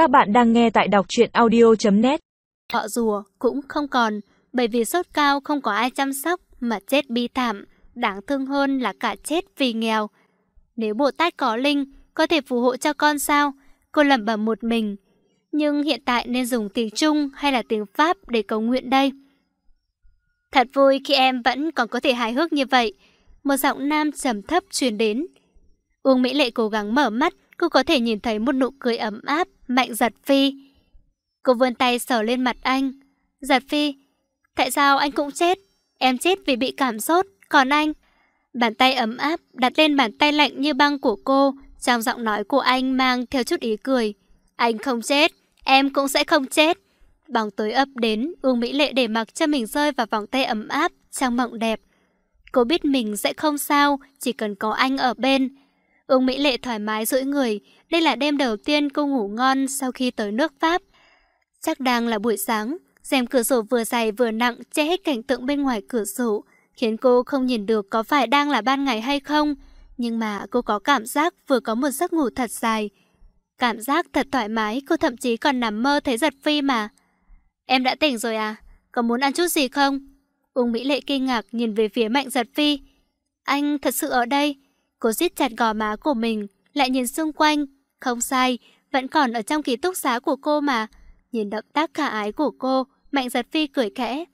Các bạn đang nghe tại đọc truyện audio.net Họ rùa cũng không còn, bởi vì sốt cao không có ai chăm sóc mà chết bi thảm, đáng thương hơn là cả chết vì nghèo. Nếu Bồ Tát có linh, có thể phù hộ cho con sao? Cô lẩm bẩm một mình. Nhưng hiện tại nên dùng tiếng Trung hay là tiếng Pháp để cầu nguyện đây? Thật vui khi em vẫn còn có thể hài hước như vậy. Một giọng nam trầm thấp truyền đến. Uông Mỹ Lệ cố gắng mở mắt, cô có thể nhìn thấy một nụ cười ấm áp, mạnh giật phi. Cô vươn tay sờ lên mặt anh. Giật phi, tại sao anh cũng chết? Em chết vì bị cảm sốt, còn anh? Bàn tay ấm áp đặt lên bàn tay lạnh như băng của cô, trong giọng nói của anh mang theo chút ý cười. Anh không chết, em cũng sẽ không chết. Bóng tối ấp đến, Uông Mỹ Lệ để mặc cho mình rơi vào vòng tay ấm áp, trong mộng đẹp. Cô biết mình sẽ không sao, chỉ cần có anh ở bên. Uông Mỹ Lệ thoải mái duỗi người, đây là đêm đầu tiên cô ngủ ngon sau khi tới nước Pháp. Chắc đang là buổi sáng, rèm cửa sổ vừa dày vừa nặng che hết cảnh tượng bên ngoài cửa sổ, khiến cô không nhìn được có phải đang là ban ngày hay không. Nhưng mà cô có cảm giác vừa có một giấc ngủ thật dài. Cảm giác thật thoải mái, cô thậm chí còn nằm mơ thấy giật phi mà. Em đã tỉnh rồi à? Có muốn ăn chút gì không? Uông Mỹ Lệ kinh ngạc nhìn về phía Mạnh Giật Phi. Anh thật sự ở đây. Cô siết chặt gò má của mình, lại nhìn xung quanh. Không sai, vẫn còn ở trong ký túc xá của cô mà. Nhìn động tác khả ái của cô, Mạnh Giật Phi cười khẽ.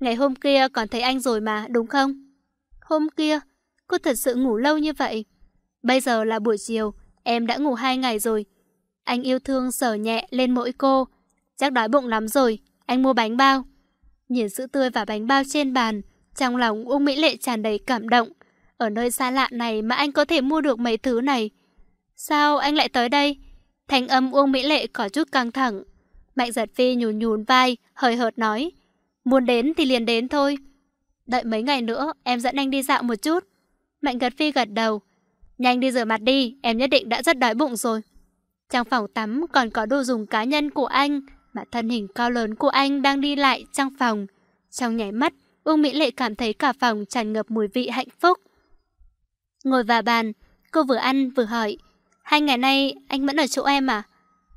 Ngày hôm kia còn thấy anh rồi mà, đúng không? Hôm kia, cô thật sự ngủ lâu như vậy. Bây giờ là buổi chiều, em đã ngủ hai ngày rồi. Anh yêu thương sờ nhẹ lên mỗi cô. Chắc đói bụng lắm rồi, anh mua bánh bao. Nhìn sữa tươi và bánh bao trên bàn, trong lòng Uông Mỹ Lệ tràn đầy cảm động. Ở nơi xa lạ này mà anh có thể mua được mấy thứ này. Sao anh lại tới đây? Thành âm Uông Mỹ Lệ có chút căng thẳng. Mạnh giật phi nhún nhún vai, hơi hợt nói. Muốn đến thì liền đến thôi. Đợi mấy ngày nữa, em dẫn anh đi dạo một chút. Mạnh giật phi gật đầu. Nhanh đi rửa mặt đi, em nhất định đã rất đói bụng rồi. Trong phòng tắm còn có đồ dùng cá nhân của anh, mà thân hình cao lớn của anh đang đi lại trong phòng. Trong nháy mắt, Uông Mỹ Lệ cảm thấy cả phòng tràn ngập mùi vị hạnh phúc. Ngồi vào bàn, cô vừa ăn vừa hỏi. Hai ngày nay anh vẫn ở chỗ em à?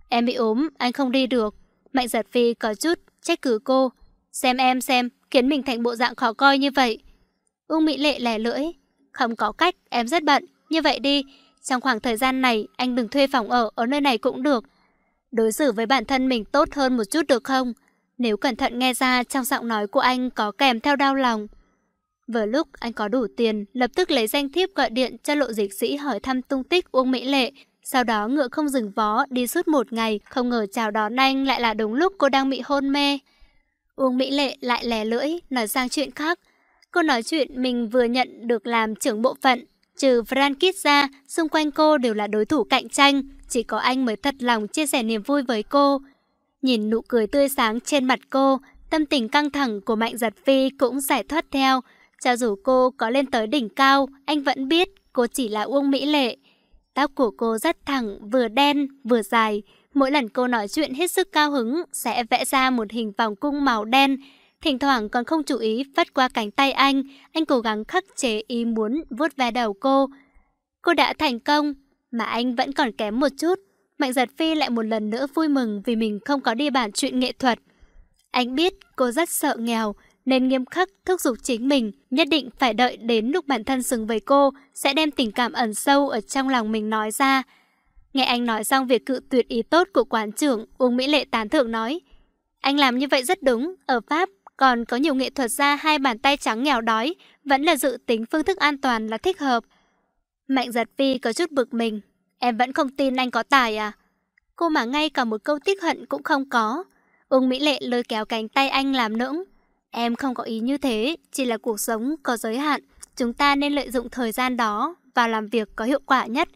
Em bị ốm, anh không đi được. Mạnh giật phi có chút trách cứ cô. Xem em xem, khiến mình thành bộ dạng khó coi như vậy. Uông Mỹ Lệ lẻ lưỡi. Không có cách, em rất bận. Như vậy đi, trong khoảng thời gian này anh đừng thuê phòng ở ở nơi này cũng được. Đối xử với bản thân mình tốt hơn một chút được không? Nếu cẩn thận nghe ra trong giọng nói của anh có kèm theo đau lòng. Vừa lúc anh có đủ tiền, lập tức lấy danh thiếp gọi điện cho lộ dịch sĩ hỏi thăm tung tích Uông Mỹ Lệ. Sau đó ngựa không dừng vó, đi suốt một ngày, không ngờ chào đón anh lại là đúng lúc cô đang bị hôn mê. Uông Mỹ Lệ lại lè lưỡi, nói sang chuyện khác. Cô nói chuyện mình vừa nhận được làm trưởng bộ phận. Trừ Frankit ra, xung quanh cô đều là đối thủ cạnh tranh. Chỉ có anh mới thật lòng chia sẻ niềm vui với cô. Nhìn nụ cười tươi sáng trên mặt cô, tâm tình căng thẳng của Mạnh Giật Phi cũng giải thoát theo. Cho dù cô có lên tới đỉnh cao, anh vẫn biết cô chỉ là Uông Mỹ Lệ. Tóc của cô rất thẳng, vừa đen, vừa dài. Mỗi lần cô nói chuyện hết sức cao hứng, sẽ vẽ ra một hình vòng cung màu đen. Thỉnh thoảng còn không chú ý vắt qua cánh tay anh, anh cố gắng khắc chế ý muốn vuốt ve đầu cô. Cô đã thành công, mà anh vẫn còn kém một chút. Mạnh giật phi lại một lần nữa vui mừng vì mình không có đi bản chuyện nghệ thuật. Anh biết cô rất sợ nghèo, nên nghiêm khắc thúc giục chính mình, nhất định phải đợi đến lúc bản thân xứng với cô, sẽ đem tình cảm ẩn sâu ở trong lòng mình nói ra. Nghe anh nói xong việc cự tuyệt ý tốt của quán trưởng, Uông Mỹ Lệ tán thưởng nói. Anh làm như vậy rất đúng, ở Pháp còn có nhiều nghệ thuật gia hai bàn tay trắng nghèo đói, vẫn là dự tính phương thức an toàn là thích hợp. Mạnh giật phi có chút bực mình. Em vẫn không tin anh có tài à? Cô mà ngay cả một câu tiếc hận cũng không có. Uông Mỹ Lệ lôi kéo cánh tay anh làm nũng. Em không có ý như thế, chỉ là cuộc sống có giới hạn. Chúng ta nên lợi dụng thời gian đó và làm việc có hiệu quả nhất.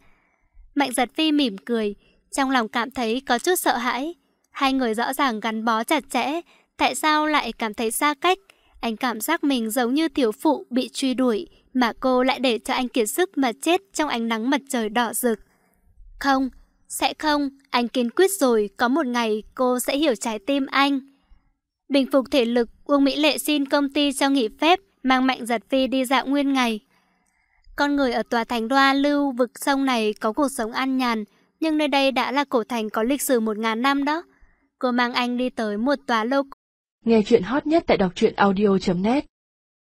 Mạnh giật phi mỉm cười, trong lòng cảm thấy có chút sợ hãi. Hai người rõ ràng gắn bó chặt chẽ, tại sao lại cảm thấy xa cách? Anh cảm giác mình giống như tiểu phụ bị truy đuổi, mà cô lại để cho anh kiệt sức mà chết trong ánh nắng mặt trời đỏ rực. Không, sẽ không, anh kiên quyết rồi, có một ngày cô sẽ hiểu trái tim anh. Bình phục thể lực, Uông Mỹ Lệ xin công ty cho nghỉ phép, mang Mạnh Giật Phi đi dạo nguyên ngày. Con người ở tòa thành đoa lưu vực sông này có cuộc sống an nhàn, nhưng nơi đây đã là cổ thành có lịch sử một ngàn năm đó. Cô mang anh đi tới một tòa lâu. Nghe chuyện hot nhất tại đọc truyện audio.net